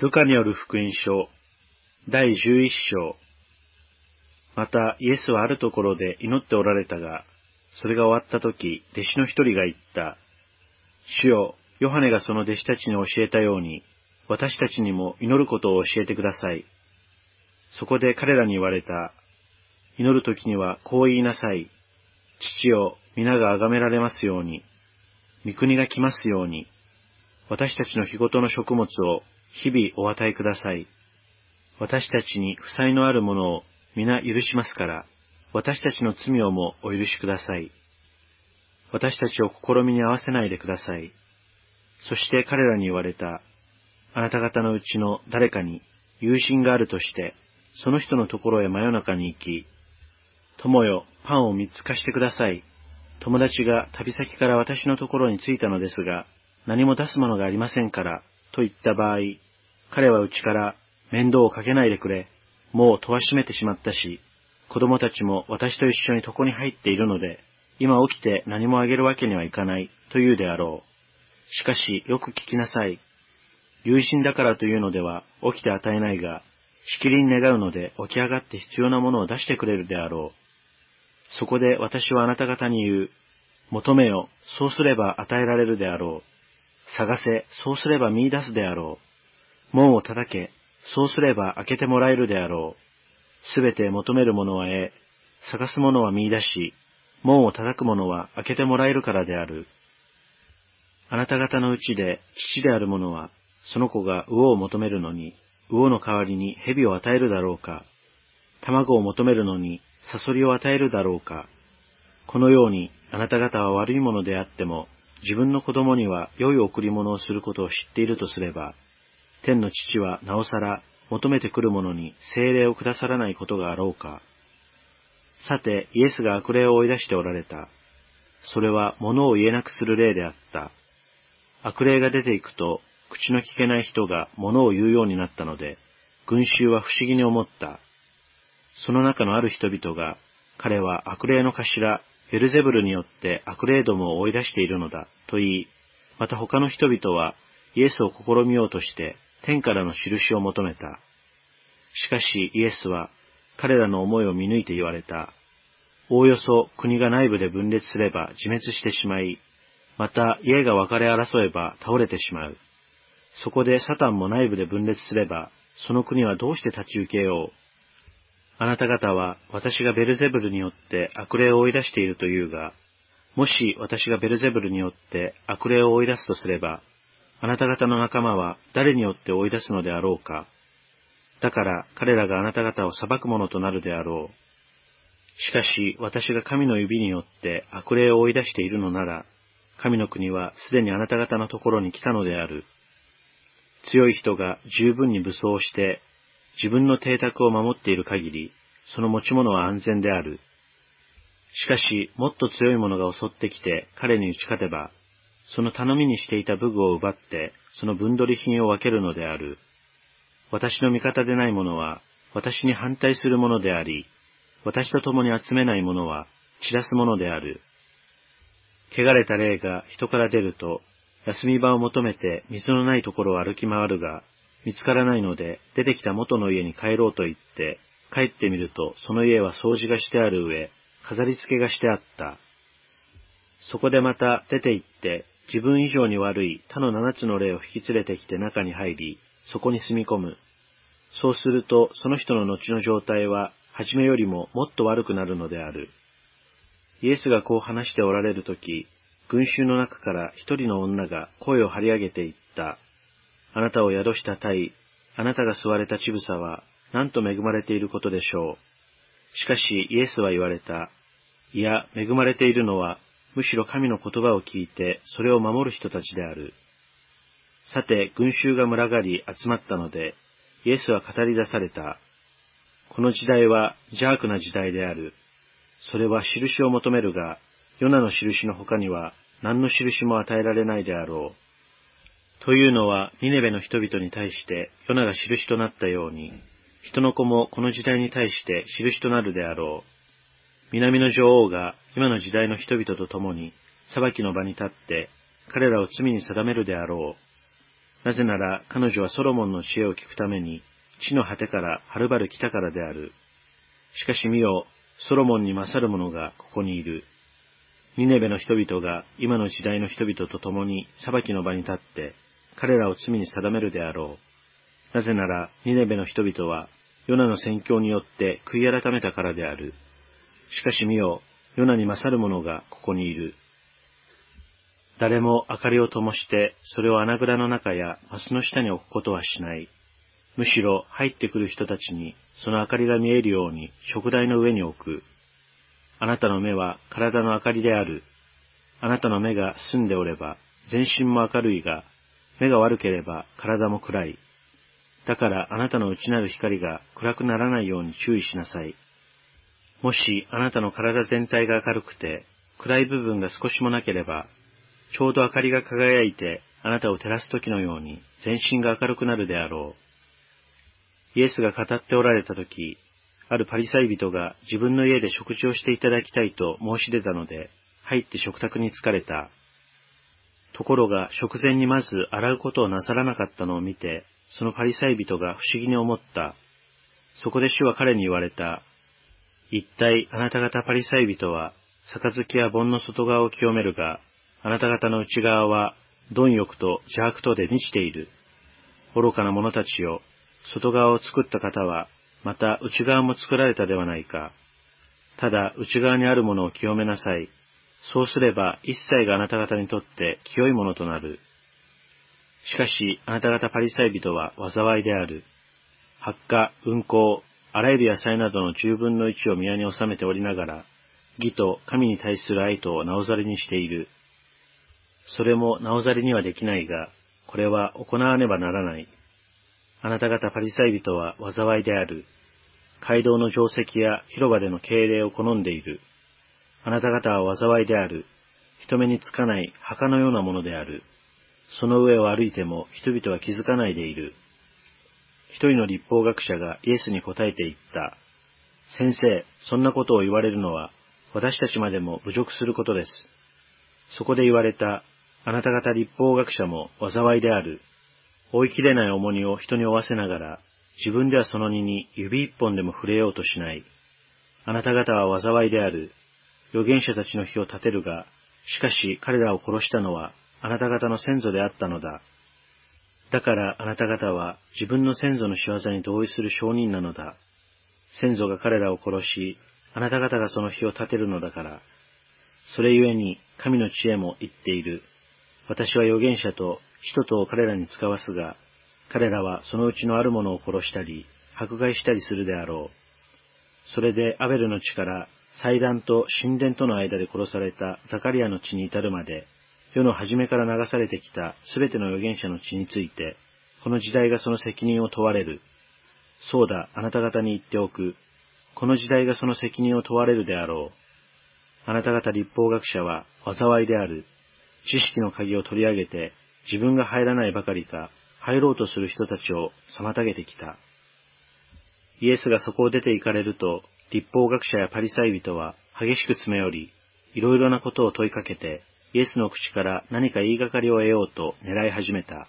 ルカによる福音書、第十一章。また、イエスはあるところで祈っておられたが、それが終わったとき、弟子の一人が言った。主よ、ヨハネがその弟子たちに教えたように、私たちにも祈ることを教えてください。そこで彼らに言われた。祈るときにはこう言いなさい。父よ、皆が崇められますように。御国が来ますように。私たちの日ごとの食物を日々お与えください。私たちに負債のあるものを皆許しますから、私たちの罪をもお許しください。私たちを試みに合わせないでください。そして彼らに言われた。あなた方のうちの誰かに友人があるとして、その人のところへ真夜中に行き、友よ、パンを三つ貸してください。友達が旅先から私のところに着いたのですが、何も出すものがありませんから、と言った場合、彼はうちから面倒をかけないでくれ、もう戸は閉めてしまったし、子供たちも私と一緒に床に入っているので、今起きて何もあげるわけにはいかない、と言うであろう。しかし、よく聞きなさい。友人だからというのでは起きて与えないが、しきりに願うので起き上がって必要なものを出してくれるであろう。そこで私はあなた方に言う。求めよ、そうすれば与えられるであろう。探せ、そうすれば見出すであろう。門を叩け、そうすれば開けてもらえるであろう。すべて求める者は得、探す者は見出し、門を叩く者は開けてもらえるからである。あなた方のうちで父である者は、その子が魚を求めるのに、魚の代わりに蛇を与えるだろうか。卵を求めるのに、サソリを与えるだろうか。このように、あなた方は悪いものであっても、自分の子供には良い贈り物をすることを知っているとすれば、天の父はなおさら求めてくる者に精霊をくださらないことがあろうか。さて、イエスが悪霊を追い出しておられた。それは物を言えなくする霊であった。悪霊が出ていくと、口の聞けない人が物を言うようになったので、群衆は不思議に思った。その中のある人々が、彼は悪霊の頭、ベルゼブルによって悪霊どもを追い出しているのだ、と言い、また他の人々はイエスを試みようとして天からの印を求めた。しかしイエスは彼らの思いを見抜いて言われた。おおよそ国が内部で分裂すれば自滅してしまい、また家が分かれ争えば倒れてしまう。そこでサタンも内部で分裂すれば、その国はどうして立ち行けよう。あなた方は私がベルゼブルによって悪霊を追い出しているというが、もし私がベルゼブルによって悪霊を追い出すとすれば、あなた方の仲間は誰によって追い出すのであろうか。だから彼らがあなた方を裁くものとなるであろう。しかし私が神の指によって悪霊を追い出しているのなら、神の国はすでにあなた方のところに来たのである。強い人が十分に武装して自分の邸宅を守っている限り、その持ち物は安全である。しかし、もっと強い者が襲ってきて彼に打ち勝てば、その頼みにしていた武具を奪って、その分取り品を分けるのである。私の味方でない者は、私に反対する者であり、私と共に集めない者は、散らす者である。汚れた霊が人から出ると、休み場を求めて水のないところを歩き回るが、見つからないので、出てきた元の家に帰ろうと言って、帰ってみると、その家は掃除がしてある上、飾り付けがしてあった。そこでまた出て行って、自分以上に悪い他の七つの霊を引き連れてきて中に入り、そこに住み込む。そうすると、その人の後の状態は、初めよりももっと悪くなるのである。イエスがこう話しておられるとき、群衆の中から一人の女が声を張り上げて言った。あなたを宿した体、あなたが吸われた乳房は、なんと恵まれていることでしょう。しかし、イエスは言われた。いや、恵まれているのは、むしろ神の言葉を聞いて、それを守る人たちである。さて、群衆が群がり集まったので、イエスは語り出された。この時代は邪悪な時代である。それは印を求めるが、ヨナの印の他には何の印も与えられないであろう。というのは、ニネベの人々に対してヨナが印となったように、人の子もこの時代に対して印となるであろう。南の女王が今の時代の人々と共に裁きの場に立って彼らを罪に定めるであろう。なぜなら彼女はソロモンの知恵を聞くために、地の果てからはるばる来たからである。しかし見よ、ソロモンに勝る者がここにいる。ニネベの人々が今の時代の人々と共に裁きの場に立って、彼らを罪に定めるであろう。なぜなら、ニネベの人々は、ヨナの宣教によって悔い改めたからである。しかし見よ、ヨナに勝る者がここにいる。誰も明かりを灯して、それを穴蔵の中やマスの下に置くことはしない。むしろ入ってくる人たちにその明かりが見えるように食台の上に置く。あなたの目は体の明かりである。あなたの目が澄んでおれば全身も明るいが、目が悪ければ体も暗い。だからあなたの内なる光が暗くならないように注意しなさい。もしあなたの体全体が明るくて、暗い部分が少しもなければ、ちょうど明かりが輝いてあなたを照らす時のように全身が明るくなるであろう。イエスが語っておられた時、あるパリサイ人が自分の家で食事をしていただきたいと申し出たので、入って食卓に疲れた。ところが食前にまず洗うことをなさらなかったのを見て、そのパリサイ人が不思議に思った。そこで主は彼に言われた。一体あなた方パリサイ人は、杯や盆の外側を清めるが、あなた方の内側は、貪欲と邪悪とで満ちている。愚かな者たちよ、外側を作った方は、また内側も作られたではないか。ただ内側にあるものを清めなさい。そうすれば一切があなた方にとって清いものとなる。しかし、あなた方パリサイ人は災いである。発火、運行、あらゆる野菜などの十分の一を宮に収めておりながら、義と神に対する愛とをなおざりにしている。それもなおざりにはできないが、これは行わねばならない。あなた方パリサイ人は災いである。街道の定石や広場での敬礼を好んでいる。あなた方は災いである。人目につかない墓のようなものである。その上を歩いても人々は気づかないでいる。一人の立法学者がイエスに答えて言った。先生、そんなことを言われるのは、私たちまでも侮辱することです。そこで言われた、あなた方立法学者も災いである。追い切れない重荷を人に負わせながら、自分ではその荷に指一本でも触れようとしない。あなた方は災いである。預言者たちの火を立てるが、しかし彼らを殺したのはあなた方の先祖であったのだ。だからあなた方は自分の先祖の仕業に同意する証人なのだ。先祖が彼らを殺し、あなた方がその火を立てるのだから。それゆえに神の知恵も言っている。私は預言者と人とを彼らに使わすが、彼らはそのうちのあるものを殺したり、迫害したりするであろう。それでアベルの地から祭壇と神殿との間で殺されたザカリアの地に至るまで、世の初めから流されてきたすべての預言者の血について、この時代がその責任を問われる。そうだ、あなた方に言っておく。この時代がその責任を問われるであろう。あなた方立法学者は災いである。知識の鍵を取り上げて、自分が入らないばかりか、入ろうとする人たちを妨げてきた。イエスがそこを出て行かれると、立法学者やパリサイ人は激しく詰め寄り、いろいろなことを問いかけて、イエスの口から何か言いがかりを得ようと狙い始めた。